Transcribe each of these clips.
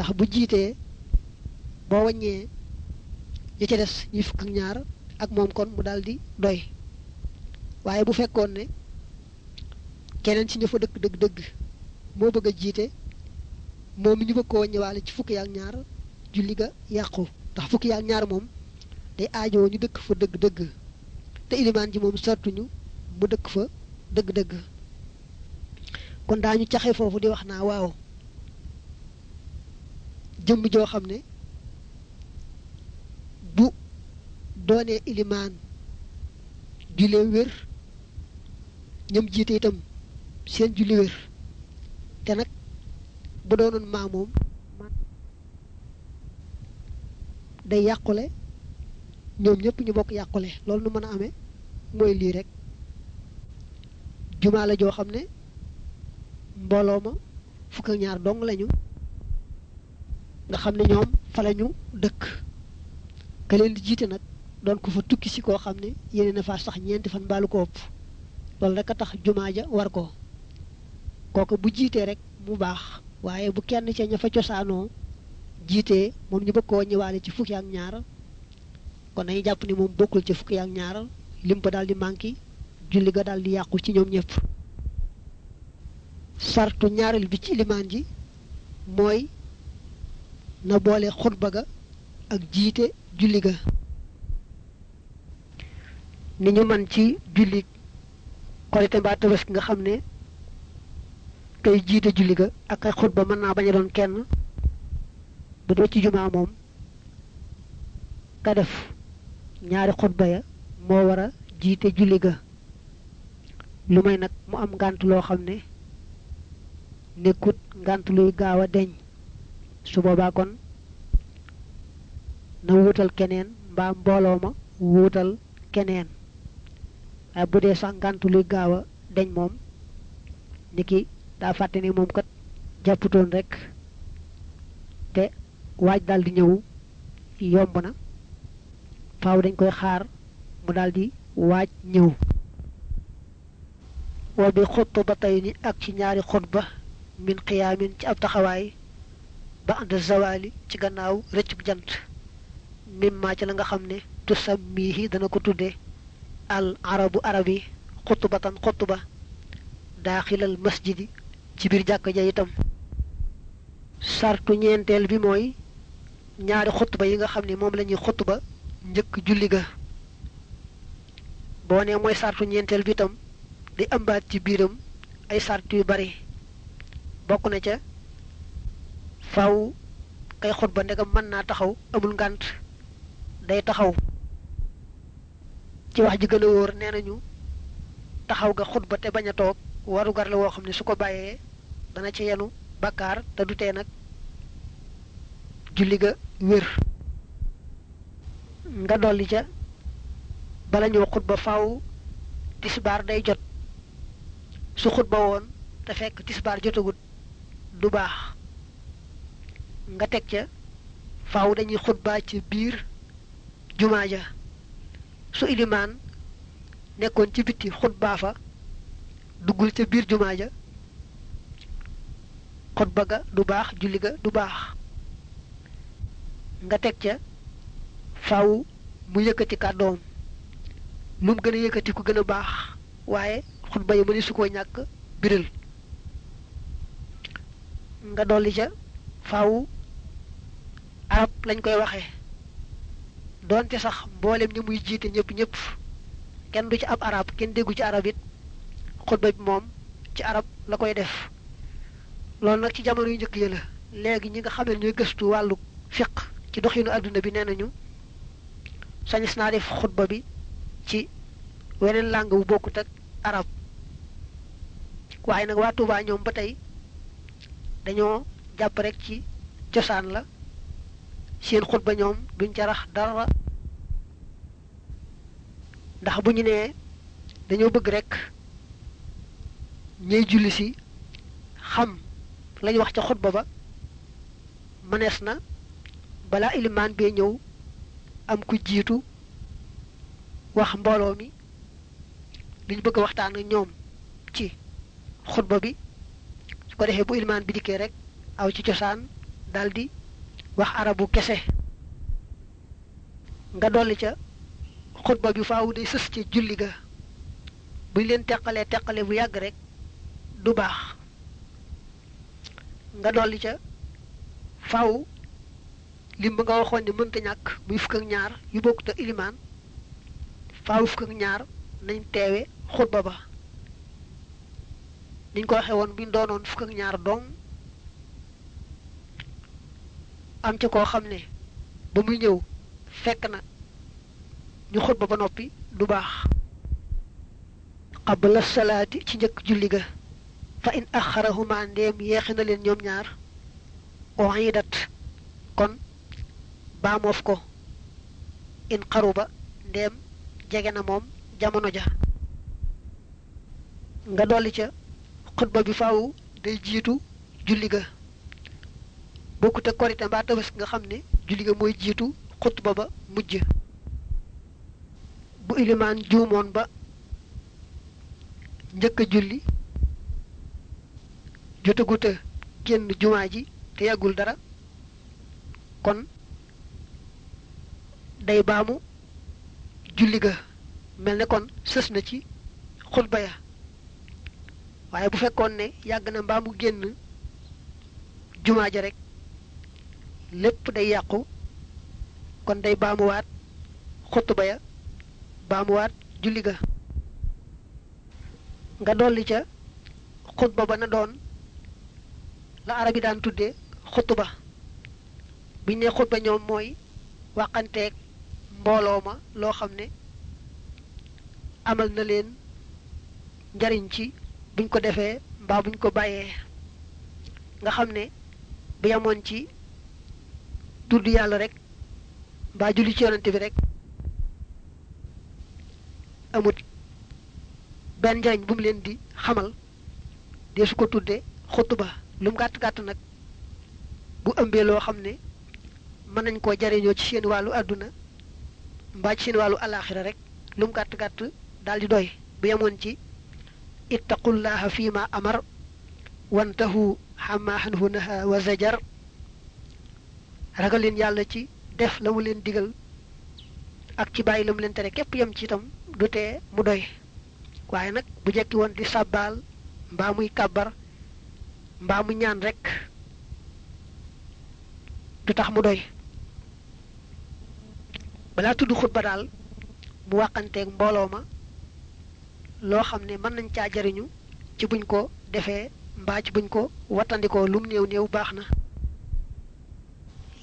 ndax bu jiitee boo wàññee ñi ca des ñuy fukk ak ñaar ak moom kon mu daal di doy. Waaye bu fekkoon ne keneen ci ña fa dëkk dëgg dëgg moo bëgg a jiite moom mi ñu bëgg ko wàññiwaale ci fukki ak ñaar julli ga yàqu. Ndax fukki ak ñaar moom day aajoo ñu dëkk fa dëgg dëgg. Te ilimaan ji moom sartuñu mu dëkk fa dëgg dëgg. Kon daañu caxe foofu di wax naa waaw jëmm joo xam ne bu doonee ilimaan jullee wér ñoom jiite itam seen julli wér. Te nag bu doonoon maamoom day yàqule ñoom ñëpp ñu bokk yàqule. Loolu nu mën a amee mooy lii rek. Jumaa joo xam ne mbooloo ma fukk ñaar dong lañu. Nga xam ne ñoom fa lañu dëkk ka leen di jiite nag doon ko fa tukki si koo xam ne yéene na faa sax ñeenti fan baalu ko ëpp. Loolu rek a tax jumaa ja war ko. Kooku bu jiitee rek mu baax. Waaye bu kenn ca ña fa cosaanoo jiitee moom ñu bëgg koo ñëwaale ci fukki ak ñaar. Kon dañuy jàpp ni moom bokkul ci fukki ak ñaar. Lim ba daal di manqué julli ga daal di yàqu ci ñoom ñëpp sartu ñaareel bi ci ilimaan ji na boole xutba ga ak jiite julli ga. Ni ñu man ci julli korite mbaa tabaski nga xam ne kay jiite julli ga ak kay xutba mën naa bañ a doon kenn bu dee ci jumaa moom ka def ñaari xutba ya moo war a jiite julli ga. Lu may nag mu am ngànt loo xam ne nekkut ngànt luy gaaw a deñ. Su boobaa kon na wuutal keneen mbaa mbooloo ma wuutal keneen. Waaye bu dee ngànt luy gaaw a deñ moom niki daa fàtte ni moom kat jàpputoon rek te waaj daal di ñëw yomb na faaw dañ koy xaar mu daal di waaj ñëw. Wa bi xutba tey ni ak ci ñaari min xiyaamin ci ab taxawaay ba ànd zawali ci gannaaw jant mimma ci la nga xam ne tusammihi dana ko tudde al arabu arabi xutbatan xutba daaxilal masjidi ci biir jàkka ja itam. sartu ñeenteel bi mooy ñaari xutba yi nga xam ne moom la ñuy xutba njëkk julli ga. boo nee mooy sartu ñeenteel bi itam di ëmbaat ci biiram ay sart yu bari. bokk na ca faw kay xutba ndegam mën naa taxaw amul ngànt. Day taxaw. Ci wax ji gën a wóor nee nañu taxaw ga xutba te bañ a toog warugar la woo xam ne su ko bàyyee dana ci yenu bakkaar te tee nag julli ga wér. Nga dolli ca bala ñoo xutba faw tisbaar day jot. Su xutba woon te fekk tisbaar jotagut du baax. Nga teg ca faaw dañuy xutbaa ci biir jumaa ja. Su ilimaan nekkoon ci bitti xutbaa fa duggul ca biir jumaa ja. Xutba ga du baax julli ga du baax. Nga teg ca faaw mu yëkkati kàddoom. Lu gën a yëkkati ku gën a baax waaye xutba yi mëni su koo ñàkk biral. Nga dolli ca faaw arab lañ koy waxee doonte sax mboolem ñi muy jiite ñëpp ñëpp kenn du ci ab arab kenn déggu ci arab it xutba bi moom ci arab la koy def. Loolu nag ci jamono yu njëkk yi la. Ñi nga xam ne ñooy gëstu wàllu fiq ci doxinu àdduna bi nee sañis naa def xutba bi ci weneen langue bu bokkut ak arab. Waaye nag waa Tuubaa ñoom ba tey dañoo jàpp rek ci cosaan la. Seen xutba ñoom duñ ca rax dara ndax bu ñu nee dañoo bëgg rek ñuy julli si xam lañ wax ca xutba ba mënees na balaa ilimaan bee ñëw am ku jiitu wax mbooloo mi liñ bëgg waxtaan ak ñoom ci xutba bi. Su ko defee bu ilimaan bi dikkee rek aw ci cosaan daldi wax arabu kese. Nga dolli ca xutba bi faawu day sës ci julli ga. Buñ leen teqalee teqale bu yàgg rek du baax. Nga dolli ca faaw lim ba nga waxoon ne mënta ñàkk muy fukk ak ñaar yu bokk te ilimaan faaw fukk ak ñaar nañ teewe xutba ba. Niñ ko waxee woon buñ doonoon fukk ak ñaar dong am ca koo xam ne ba muy ñëw fekk na ñu xutba ba noppi du baax. Qabla salaati ci njëkk julli ga fa in axarahuma ndéem yeexi na leen ñoom ñaar oidat kon baamoof ko. In xaruba ndéem jege na moom jamono ja. Nga dolli ca xutba bi faaw day jiitu julli ga. Bokkut ak korite mbaa tabaski nga xam ne julli ga mooy jiitu xutba ba mujj bu ilimaan juumoon ba njëkk a julli jotaguta génn jumaa ji te yàggul dara kon day baamu julli ga. Mel ne kon sës na ci xutba ya. Waaye bu fekkoon ne yàgg na mbaa mu génn jumaa ja rek lépp day yàqu kon day baamuwaat xutba ya baamuwaat julli ga. Nga dolli ca xutba ba na doon la arab yi daan tudde xutba. Biñ ne xutba ñoom mooy waxanteeg mbooloo ma loo xam ne amal na leen njariñ ci buñ ko defee mbaa buñ ko bàyyee. Nga xam bu yemoon ci tudd yàlla rek mbaa julli ci yonante bi rek amut benn njariñ bu mu leen di xamal dee su ko tudde xutba. Lu mu gàtt gàtt nag bu ëmbee loo xam ne mën nañ koo jariñoo ci seen wàllu àdduna mbaa ci seen rek lu mu gàtt gàtt daal di doy. Bu ci ittaqullaha fi ma amar wantahu xamma xanhu naha wa zajar. Ragal ci def la mu digal ak ci bàyyi la mu tere. Yem ci du tee mu doy. Waaye nag bu jekki woon di sàbbaal mbaa muy kàbbar mbaa mu ñaan rek du tax mu doy. Balaa tudd xutba daal mu wàqanteeg mbooloo ma loo xam ne nañ caa jariñu ci buñ ko defee mbaa ci buñ ko wattandikoo lum néew néew baax na.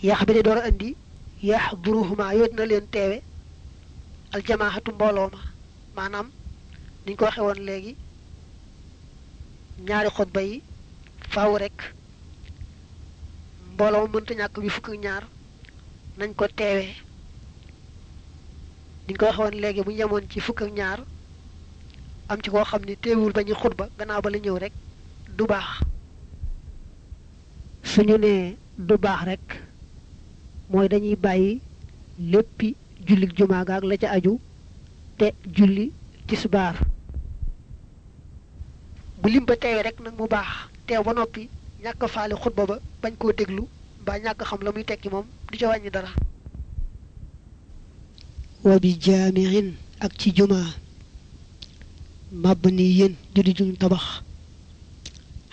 Yax bi di door a indi yax duruhuma yoot na aljamaaxatu mbooloo ma. Maanaam niñ ko waxe woon léegi ñaari xutba yi faaw rek mbooloo mënta ñàkk bi fukk ñaar nañ ko teewee. Niñ ko waxe woon léegi bu yemoon ci fukk ñaar am ci koo xam ne teewul ba ñu xutba gannaaw ba la ñëw rek du baax. Suñu nee du baax rek mooy dañuy bàyyi léppi julli jumaa ga ak la ca aju te julli tisbaar bu lim ba teewee rek nag mu baax teew ba noppi ñàkk faale xutba ba bañ koo déglu mbaa ñàkk xam la muy tekki moom du ca wàññi dara. Wa bi jaamiin ak ci jumaa mabniyin judi juñ tabax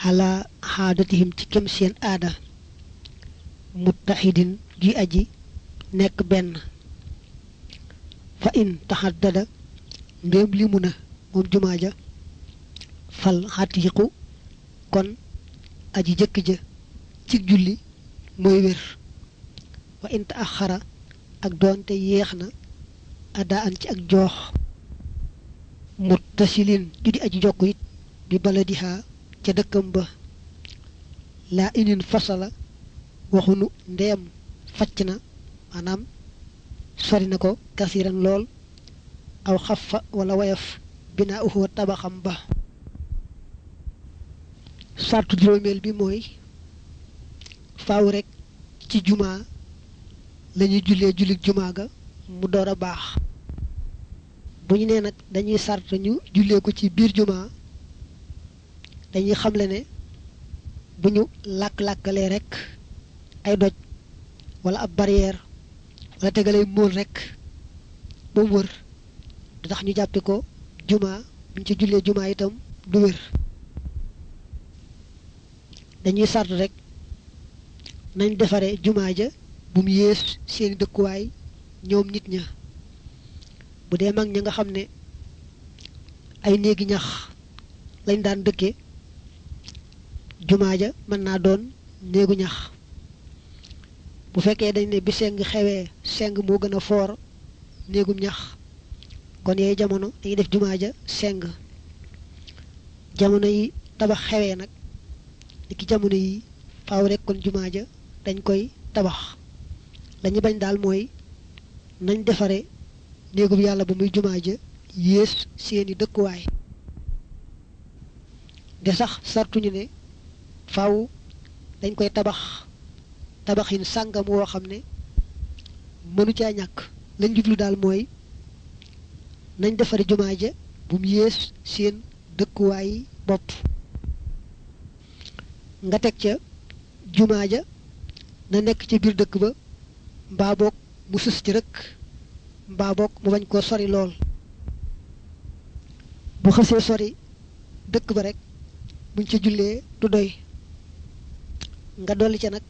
xalaa xaadatihim ci kem seen aada muttaxidin ji aji nekk benn fa in taxaddada ndéem limu na moom jumaa ja fal xatiiqu kon aji jëkk ja ci julli mooy wér. Wa in taaxara ak doonte yeex na ada an ci ak joox. Muttasilin judi aji jokk it bi baladiha ca dëkkam ba. Laa inin fasala waxunu ndeem facc na maanaam sori ko kasiran lool. Aw xafa wala wayaf binaa uxoo tabaxam ba. Sartu juróomeel bi mooy faaw rek ci jumaa lañuy jullee jullit jumaa ga mu door a baax. Nee nag dañuy sart ñu ko ci biir jumaa dañuy xamle ne bu ñu làkk-làkkalee rek ay doj wala ab barrière wala tegalay mool rek ba mu wër du tax ñu jàppe ko juma buñ ci juma itam du wér. Dañuy sart rek nañ defare juma ja bu mu yées seeni dëkkuwaay ñoom nit ña. Bu dee mag ña nga xam ne ay néegi ñax lañ daan dëkke juma ja mën naa doon néegu ñax bu fekkee dañ ne bi seng xewee seng moo gën a foor néegum ñax. Kon yooyu jamono dañuy def jumaa ja seng. Jamono yi tabax xewee nag ni ki jamono yi faaw rek kon jumaa ja dañ koy tabax. Lañu bañ daal mooy nañ defare néegum yàlla ba muy jumaa ja yées seeni dëkkuwaay. De sax sartuñu ne faaw dañ koy tabax tabaxin sàngam woo xam ne mënu caa ñàkk. Lañ jublu daal mooy nañ defari jumaa ja bu mu yées seen dëkkuwaay bopp. Nga teg ca jumaa ja na nekk ci biir dëkk ba mbaa boog mu sës ci rek mbaa boog mu bañ koo sori lool. Bu xësee sori dëkk ba rek buñ ca du doy. Nga dolli ca nag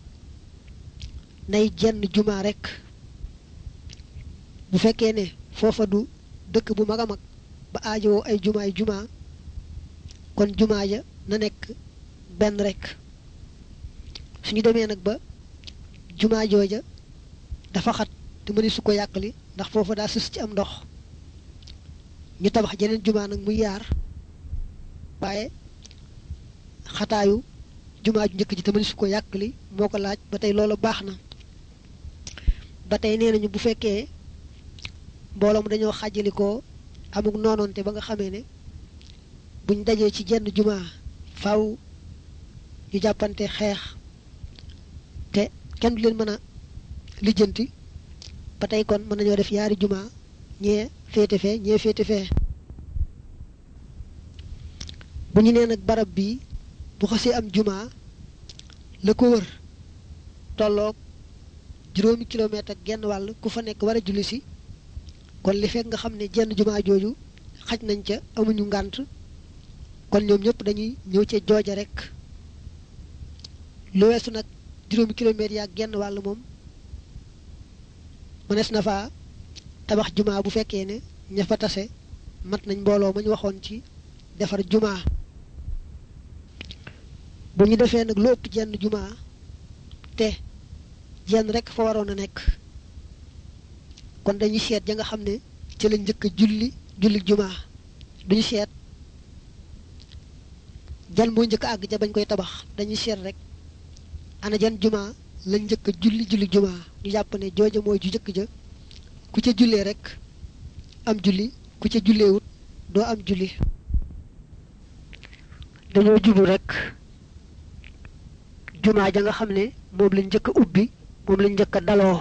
nay jenn jumaa rek. Bu fekkee ne foofa du dëkk bu mag a mag ba aajowoo ay jumaay jumaa kon jumaa ja na nekk benn rek. Suñu demee nag ba jumaa jooja dafa xat te mëni su ko yàqali ndax foofa daa sës ci am ndox. Ñu tabax jeneen jumaa nag muy yaar waaye xataayu jumaa ju njëkk ji te mëni su ko yàqali moo laaj ba tey loolu ba tey nee bu fekkee mbooloo mu dañoo amuk noonoonte ba nga xamee ne buñ dajee ci jenn jumaa faw ñu jàppante xeex te kenn du leen mën a lijjanti. Ba tey kon mën nañoo def yaari jumaa ñee féete fee ñee féete fee. Bu ñu nee nag barab bi bu am jumaa la ko wër tolloog juróomi kilomètre genn wàll ku fa nekk war a julli si. Kon li fekk nga xam ne jenn jumaa jooju xaj nañ ca amuñu ngànt. Kon ñoom ñëpp dañuy ñëw ca jooja rek. Lu weesu nag juróomi kilomètres yaak genn wàll moom mënees na faa tabax jumaa bu fekkee ne ña fa tase mat nañ mbooloo ma ñu waxoon ci defar jumaa. Bu ñu defee nag lu ëpp jenn jumaa te jenn rek fa waroon a nekk. Kon dañuy seet ja nga xam ne ci la njëkk julli julli jumaa. Duñu seet. Jan moo njëkk àgg ja bañ koy tabax. Dañuy seet rek ana jan jumaa la njëkk julli julli jumaa. Ñu jàpp ne jooja mooy ju njëkk ja. Ku ca jullee rek am julli ku ca julleewut doo am julli. Dañoo jublu rek jumaa ja nga xam ne moom lañ njëkk ubbi moom lañ njëkk a daloo.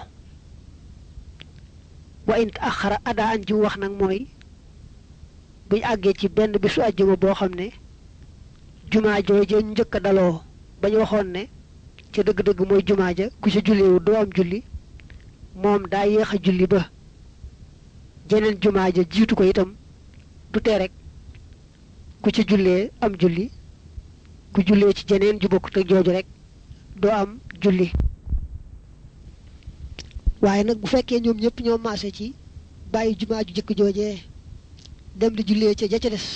Wa int axara ada an ji wax nag mooy buñ àggee ci benn bisu àjjuma boo xam ne jumaa jooje njëkk a daloo bañ waxoon ne ca dëgg-dëgg mooy jumaa ja ku ca julleewu doo am julli moom daa yéex a julli ba jeneen jumaa ja jiitu ko itam du tee rek ku ca jullee am julli ku jullee ci jeneen ju bokkut ak jooju rek doo am julli waaye nag bu fekkee ñoom ñëpp ñoo maase ci bàyyi jumaa ju jëkk joojee dem di jullee ca ja ca des.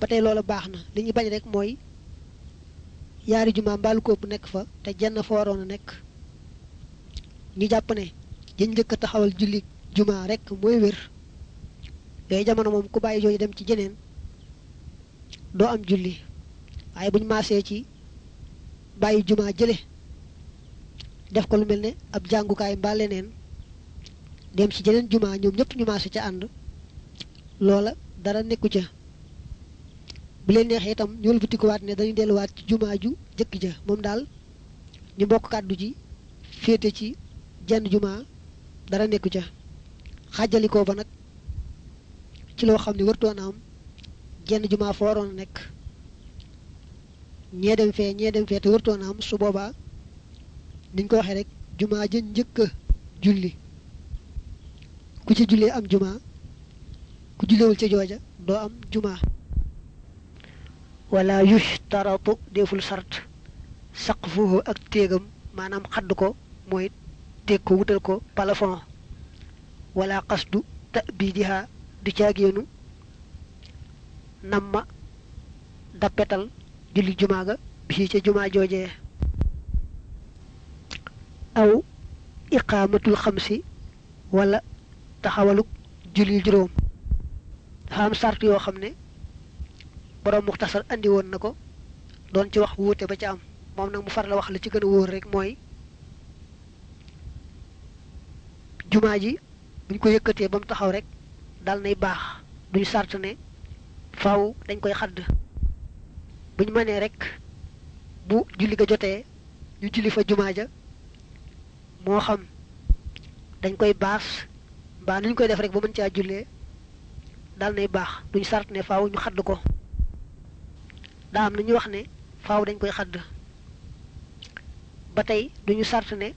Ba tey loola baax li ñu bañ rek mooy yaari jumaa mbaalu ko bu nekk fa te jenn fa waroon a nekk. Ñu jàpp ne njëkk a taxawal julli jumaa rek mooy wér. Yooyu jamono moom ku bàyyi jooju dem ci jeneen doo am julli. Waaye buñ maasee ci bàyyi jumaa jële def ko lu mel ne ab jàngukaay mbaa leneen dem ci jeneen jumaa ñoom ñëpp ñu maase ca ànd. Loola dara nekku ca. Bu leen neexee itam ñu wëlbatikuwaat ne dañuy delluwaat ci jumaa ju jëkk ja moom daal ñu bokk kàddu ji féete ci jenn jumaa dara nekku ca. Xàjjalikoo ba nag ci loo xam ne wartoon am jenn jumaa fa waroon a nekk. Ñee dem fee ñee dem fee te wartoon am su boobaa niñ ko waxee rek jumaa ja njëkk julli. Ku ci jullee am jumaa ku jullewul ca jooja doo am jumaa. Wala yushtaratu deful sart saqfuhu ak téegam maanaam xadd ko mooy téeg ko wutal ko plafond wala qasdu ta'bidiha du caagéenu namma dappetal julli jumaa ga bii ca jumaa joojee aw iqaamatul xamsi wala taxawaluk julli juróom dafa am sart yoo xam ne borom muxtasar andi woon na ko doon ci wax wuute ba ca am moom nag mu far la wax la ci gën a wóor rek mooy jumaa ji buñ ko yëkkatee ba mu taxaw rek dal nay baax duñ sart ne faaw dañ koy xadd buñ mënee rek bu julli ga jotee ñu julli fa jumaa ja moo xam dañ koy baas mbaa nuñ koy def rek ba mën caa jullee dal nay baax. Duñ sart ne faaw ñu xadd ko. Daa am na ñu wax ne faaw dañ koy xadd. Ba tey duñu sart ne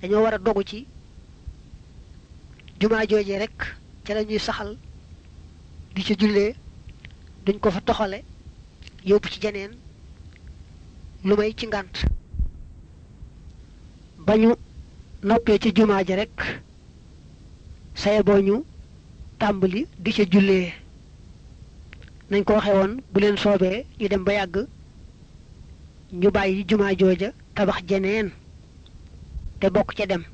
dañoo war a dogu ci jumaa joojee rek ca la ñuy saxal di ca jullee duñ ko fa toxale yóbbu ci jeneen lu may ci ngànt ba ñu noppee ci jumaa rek saye boo ñu di ca jullee. Nañ ko waxee woon bu leen soobee ñu dem ba yàgg ñu bàyyi jumaa jooja tabax jeneen te bokk dem.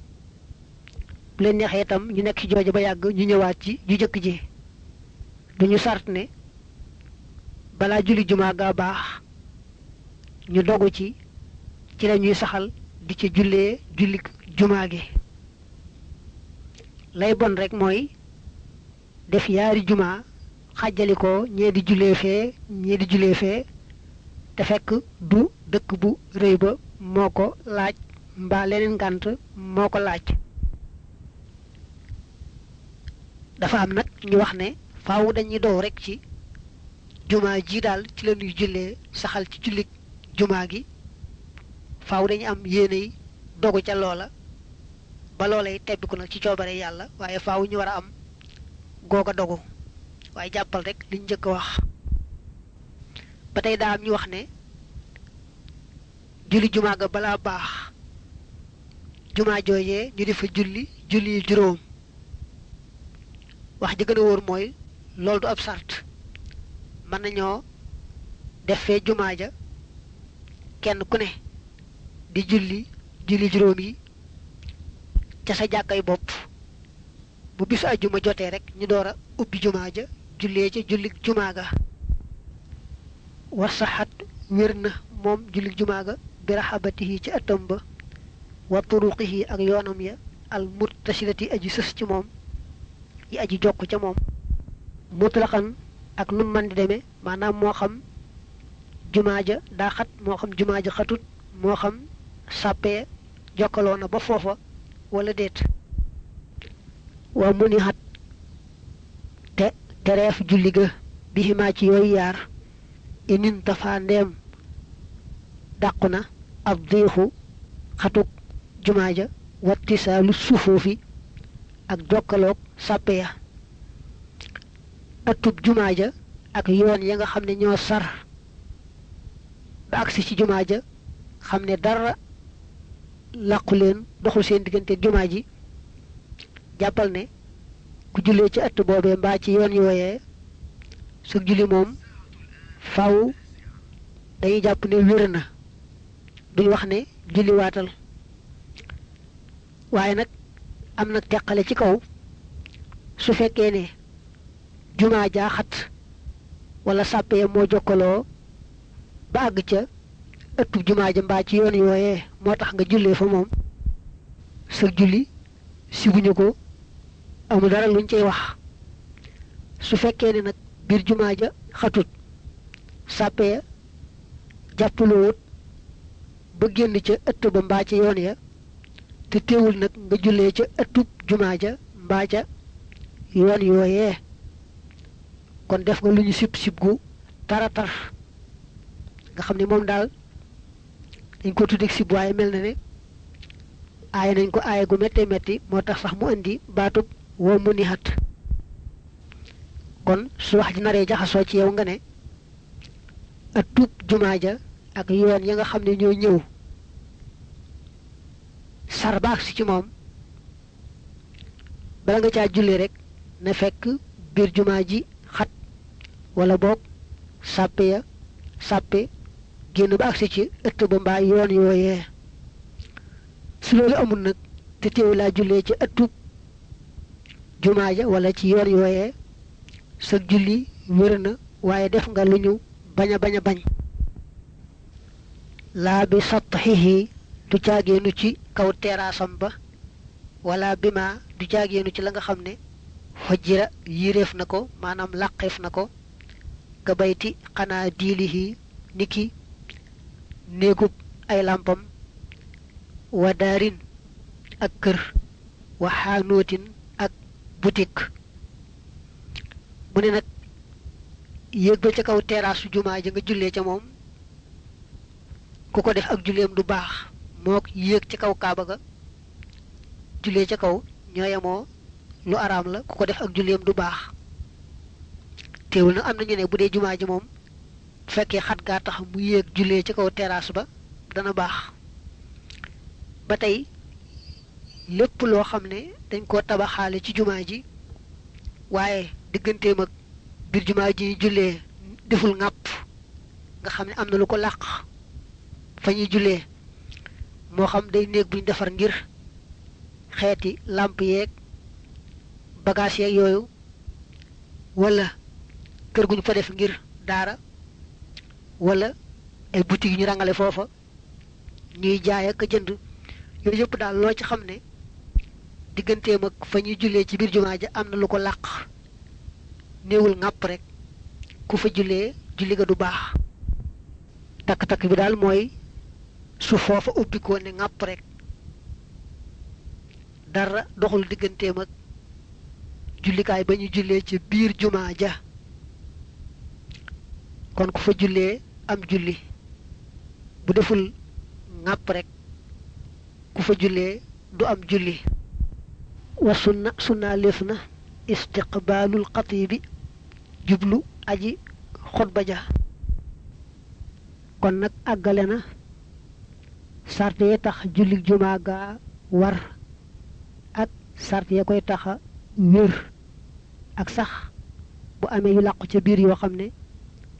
Bu leen neexee itam ñu nekk ci jooja ba yàgg ñu ñëwaat ci ju ji. Duñu sart ne balaa julli jumaa gaa baax ñu dogu ci ci saxal di ci jullee julli jumaa gi. Lay bon rek mooy def yaari jumaa xàjjali ko ñee di jullee di te fekk du dëkk bu rëy ba moo ko laaj mbaa leneen ngànt moo ko laaj. Dafa am nag ñu wax ne faaw dañuy rek ci ji ci saxal ci gi faaw dañu am yéene yi dogu ca loola ba loola yi tebbiku nag ci coobare yàlla waaye faaw ñu war a am googa dogu. Waaye jàppal rek liñ njëkk wax. Ba tey daa am ñu wax ne julli jumaa ga balaa baax. Jumaa joojee ñu di fa julli julli juróom. Wax ji gën wóor mooy loolu du ab sart. Mën nañoo def fee jumaa ja kenn ku ne di julli julli juróom yi ca sa jàkkay bopp. Bu bisu ajjuma jotee rek ñu door a ubbi jumaa ja jullee ca julli jumaa ga. War saxat wér na moom julli jumaa ga bi raxabatihi ci ëttam ba wa turuqihi ak yoonam ya al muttasilati aji sës ci moom yi aji jokk ca moom. Mutlaqan ak nu man di demee maanaam moo xam jumaa ja daa xat moo xam jumaa xatut moo xam sàppee jokkaloo na ba foofa wala déet. Waa mu xat. Te tereef julli ga bi ximaa ci yooyu yaar inin dafa ndeem dàqu na ab diixu xatuk jumaa ja wattisaalu sufuufi ak jokkaloog sàppe ya. Ëttub jumaa ja ak yoon ya nga xam ne ñoo sar ba agsi ci jumaa ja xam ne dara làqu leen doxul seen diggante jumaa ji. Jàppal ne ku jullee ci ëtt boobee mbaa ci yoon yooyee su julli moom faw dañuy jàpp ne wér na. Duñ wax ne julli waatal. Waaye nag am nag teqale ci kaw. Su fekkee ne jumaa jaaxat wala sàppe moo jokkaloo ba àgg ca ëttub jumaa ja mbaa ci yoon yooyee moo tax nga jullee fa moom sa julli sibuñu ko amul dara luñ cey wax su fekkee ne nag biir jumaa ja xatut sàppe ya jàppaloowut ba génn ca ëtt ba mbaa ca yoon ya. Te teewul nag nga jullee ca ëttub jumaa ja mbaa ca yoon yooyee kon def nga lu ñu sib sib gu tara tar nga xam ne moom dañ ko tuddeeg sib waaye mel na ne aay nañ ko aay gu métte métti moo tax sax mu wa mu ni xat kon su wax ji naree jaxasoo ci yow nga ne ak tuub jumaa ja ak yoon ya nga xam ne ñoo ñëw sar baax si ci moom bala nga caa julli rek na fekk biir jumaa ji xat wala boog sàppe ya sàppe génn ba agsi ci ëtt ba mbaa yoon yooyee. Su loolu amul nag te teewu laa jullee ci ëttub jumaa wala ci yoon yooyee. Sa julli wér na waaye def nga lu ñu bañ a bañ a bañ. Laa bi du caageenu ci kaw teraasam ba wala bi ma du caageenu ci la nga xam ne xojjira yiréef na ko maanaam làqeef na ko. Ka bayti xanaa diilihi niki néegub ay làmpam wa daarin ak kër. Wa xaanootin ak boutique mu ne nag yéeg ba ca kaw teraasu jumaa ja nga jullee ca moom. Ku ko def ak julleem du baax. Mook yéeg ca kaw kaaba ga jullee ca kaw ñooyamoo lu araam la ku ko def ak julleem du baax. Teewul nag am na ñu ne bu dee jumaa ji moom bu fekkee xat gaa tax mu yéeg jullee ca kaw terrasse ba dana baax. Ba tey lépp loo xam ne dañ koo tabaxaale ci jumaa ji waaye digganteem ak biir jumaa ji jullee deful ŋàpp nga xam ne am na lu ko làq fa ñuy jullee. Moo xam day néeg buñ defar ngir xeeti làmp yeeg bagage yeeg yooyu wala kër guñ fa def ngir daara wala ay boutique ñu rangale foofa ñuy jaay ak jënd. Yooyu yëpp daal loo ci xam ne digganteem ak fa ñuy jullee ci biir jumaa ja am na lu ko làq. Néewul ŋàpp rek ku fa jullee julli ga du baax. Takk-takk bi daal mooy su foofa ubbikoo ne ŋàpp rek. Dara doxul digganteem ak jullikaay ba ñu ci biir jumaa ja. Kon ku fa jullee am julli bu deful ŋàpp rek ku fa jullee du am julli. Wa sunna sunna léef na istiqbaalul xatiibi jublu aji xutba ja. Kon nag àggale na sart yee tax julli jumaa gaa war ak sart ya koy taxa ak sax bu amee yu làqu ca biir yoo xam ne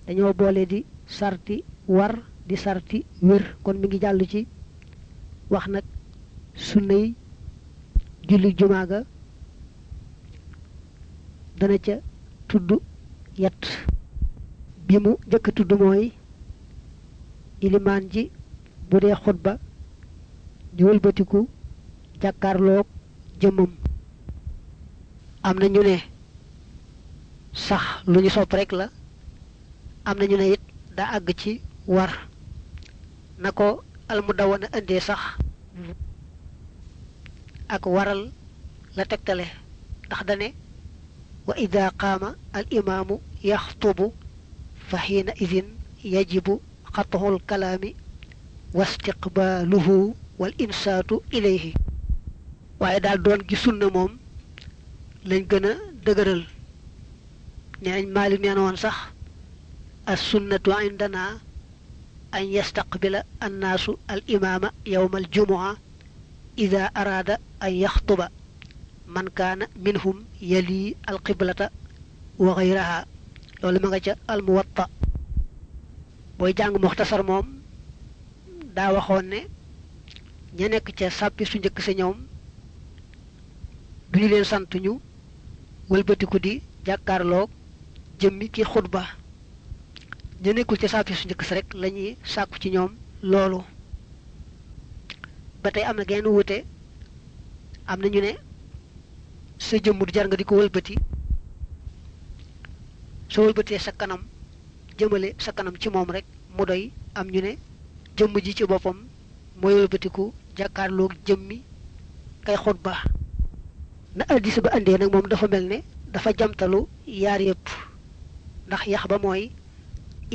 dañoo boole di sarti war di sarti wér. Kon mi ngi jàll ci wax nag sunnay julli jumaa ga dana ca tudd yet bi mu njëkk tudd mooy ilimaan ji bu dee xutba di wëlbatiku jàkkaarloog jëmmam. Am ñu ne sax sopp rek la ñu daa àgg ci war na ko almudawana indee sax ak waral la tegtale ndax dane wa ida qaama al imaamu yaxtubu fa xiina idin yajibu xatuxul kalaami wa istiqbaaluhu wal insaatu ilayhi waaye daal doon gi sunna moom lañ gën a dëgëral nee nañ maalik nee na woon sax as sunnatu indana an yastaqbila annaasu al imaama yowma al jumua ida araada an yaxtuba man kaana minhum yali al qiblata wa gayraha loolu ma nga ca al muwatta booy jàng muxtasar moom daa waxoon ne ña nekk ca sàppi su njëkk sa ñoom duñu leen sant ñu wëlbatiku di jàkkaarloog jëmmi ki xutba ña nekkul ca sàppi su njëkk sa rek la ñuy sàkku ci ñoom loolu. Ba tey am na genn wute am na ñu ne sa jëmm du jar nga di ko wëlbati soo wëlbatee sa kanam jëmale sa kanam ci moom rek mu doy. Am ñu ne jëmm ji ci boppam mooy wëlbatiku jàkkaarloog jëmmi kay xutba. Na addis ba andee nag moom dafa mel ne dafa jamtalu yaar yëpp ndax yax ba mooy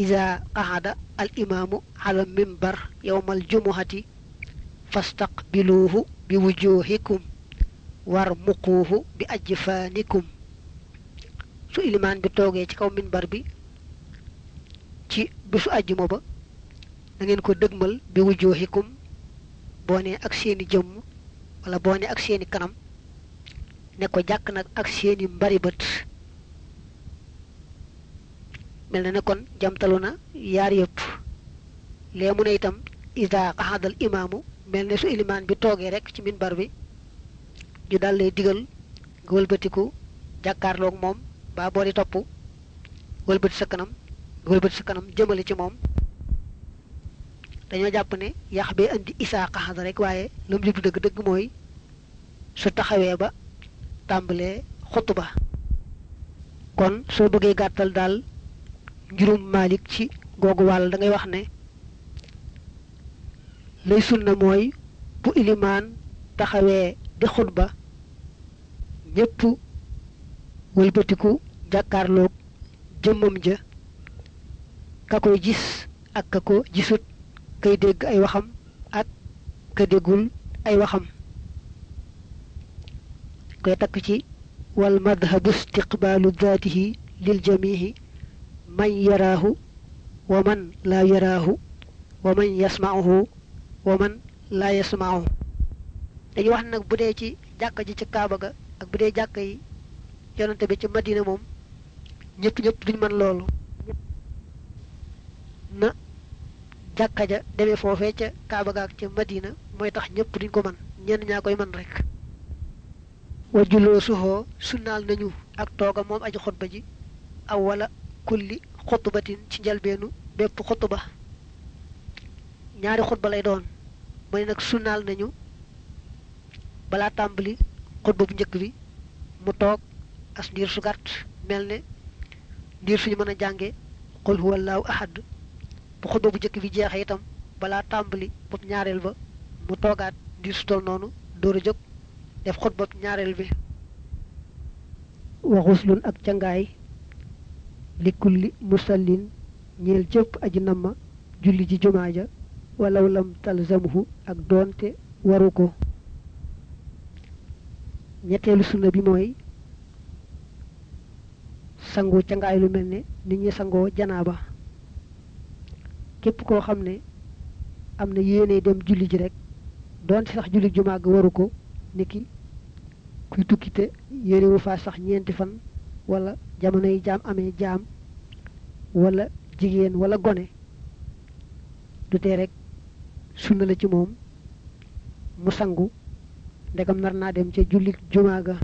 ida qaxada al imaamu ala mimbar yowmal jumuhati fastaqbiluuhu bi wujuhikum war muquuhu bi ajfaanikum su ilimaan bi toogee ci kaw minbar bi ci bisu àjjuma ba da ngeen ko dëgmal bi wujuhikum boo nee ak seeni jëmm wala boo nee ak seeni kanam ne ko jàkk nag ak seeni mbari bët mel na kon jamtalu na yaar yëpp. Lee mu ne itam ida qaxadal imaamu mel su ilimaan bi toogee rek ci minbar bi ñu dal digal nga wëlbatiku jàkkaarloog moom baa boo di topp wëlbati sa kanam wëlbati sa kanam jëmale ci moom. Dañoo jàpp ne yax indi isaa qaxada rek waaye lu mu jublu dëgg su taxawee ba tàmbalee kon soo bëggee gàttal njurum Malik ci googu wàll da ngay wax ne lay sunna mooy bu ilimaan taxawee di xutba ñépp wëlbatiku jàkkaarloog jëmmam ja ka koy gis ak ka ko gisut kay dégg ay waxam ak ka déggul ay waxam. Koy takk ci wal madhabu istiqbaalu daatihi lil jamihi man yaraahu wa man laa yaraahu wa man yasma'uhu wa man laa yasma'uhu. Dañuy wax nag bu dee ci jàkka ji ci kaaba ga ak bu dee jàkka yi bi ci madina moom ñëpp ñëpp duñ mën loolu. Na jàkka ja demee foofee ca kaaba ga ak ca madina mooy tax ñëpp duñ ko mën ñenn ñaa koy mën rek. Suxoo sunnaal nañu ak tooga moom aji xutba ji aw wala kulli xutbatin ci njalbeenu bépp xutba ñaari xutba lay doon. Mooy nag sunnaal nañu balaa tàmbali xutba bu njëkk bi mu toog as ndiir su gàtt mel ne suñu mën a jànge qul huwa allahu ahad. Bu xutba bu njëkk bi jeexee itam balaa tàmbali ñaareel ba mu toogaat su tol noonu door a jóg def xutba ñaareel bi. Wa xuslun ak cangaay li kulli musallin ñeel jëpp aji namma julli ji jumaa ja walaw lam talzamhu ak doonte waru ko. Ñetteelu sunna bi mooy sangu cangaay lu mel ne nit ñi sangoo janaaba. Képp koo xam ne am na yéene dem julli ji rek doonte sax julli jumaa ga waru ko niki kuy tukkite yéene wu sax ñeenti fan wala jamono yi jaam amee jaam wala jigéen wala gone du tee rek sunna la ci moom mu sangu ndegam nar naa dem ca jullit jumaa ga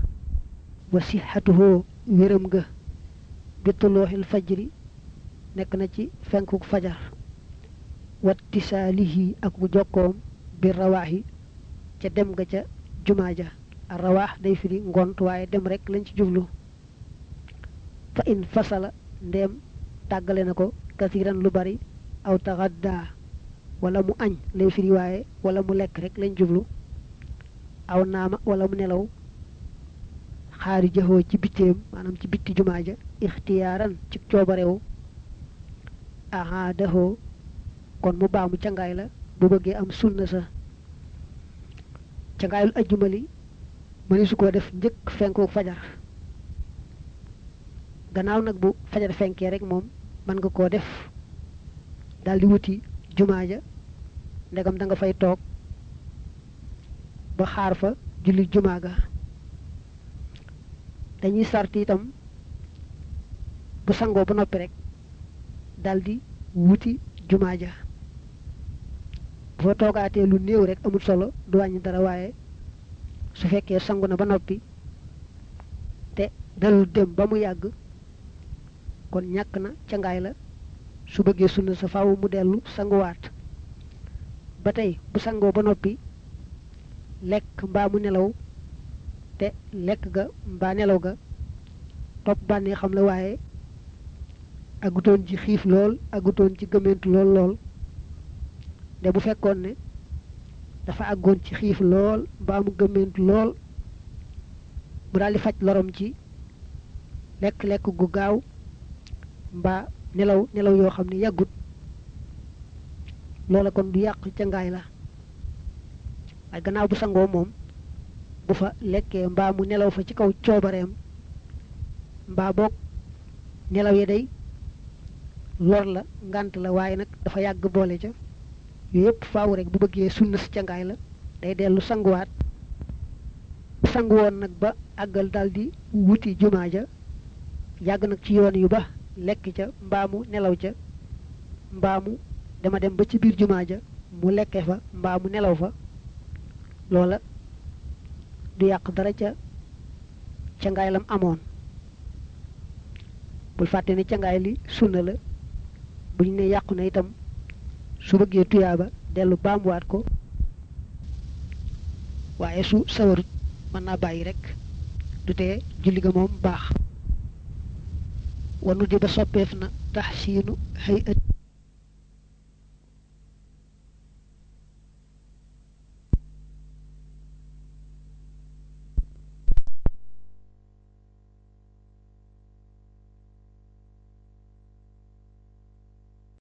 wa sixatuhoo wéram ga bitulooxil fajri nekk na ci fenkuk fajar wattisaalihi ak bu jokkoom bi rawaaxi ca dem ga ca jumaa ja. A rawaax day firi ngont waaye dem rek lañ ci jublu fa in fasala ndeem tàggale na ko kasiran lu bari aw taxaddaa wala mu añ lay firi waaye wala mu lekk rek lañ jublu aw naama wala mu nelaw xaari jëxoo ci bitteem maanaam ci bitti jumaa ja ixtiyaaran ci coobarewu ahaadahoo kon mu baamu cangaay la bu bëggee am sunna sa. Cangaayul ajjumali mëni su ko def njëkk fenku fajar gannaaw nag bu fajar fenkee rek moom mën nga koo def. Daldi wuti jumaa ja ndegam da nga fay toog ba xaar fa julli jumaa ga. Dañuy sart itam bu sangoo ba noppi rek daldi wuti jumaa ja. Boo toogaatee lu néew rek amul solo du wàññi dara waaye su fekkee sangu na ba noppi te dalul dem ba mu yàgg kon ñàkk na ca ngaay la. Su bëggee sunna sa faaw mu dellu sanguwaat. Ba tey bu sangoo ba noppi lekk mbaa mu nelaw te lekk ga mbaa nelaw ga topp bànnee xam la waaye agutoon ci xiif lool agutoon ci gëmentu lool lool. De bu fekkoon ne dafa àggoon ci xiif lool mbaa mu gëmentu lool mu daal di faj lorom ci lekk-lekk gu gaaw mbaa nelaw nelaw yoo xam ne yàggut. Loola kon du yàq ca ngaay la. Waaye gannaaw bu sangoo moom bu fa lekkee mbaa mu nelaw fa ci kaw coobareem mbaa boog nelaw yi day lor la ngant la waaye nag dafa yàgg boole ca. Yooyu yëpp faaw rek bu bëggee sunna si cangaay la day dellu sanguwaat. Sangu woon nag ba àggal daldi wuti jumaa ja yàgg nag ci yoon yu ba lekk ca mbaa mu nelaw ca mbaa mu dama dem ba ci biir jumaa ja mu lekke fa mbaa mu nelaw fa. Loola du yàq dara ca cangaay lam amoon. Bul fàtte ni cangaay li sunna la. Bu ñu ne yàqu na itam su bëggee tuyaaba dellu baamuwaat ko. Waaye su sawarut mën naa bàyyi rek du tee julli ga moom baax ونجب صبفنا تحسين هيئة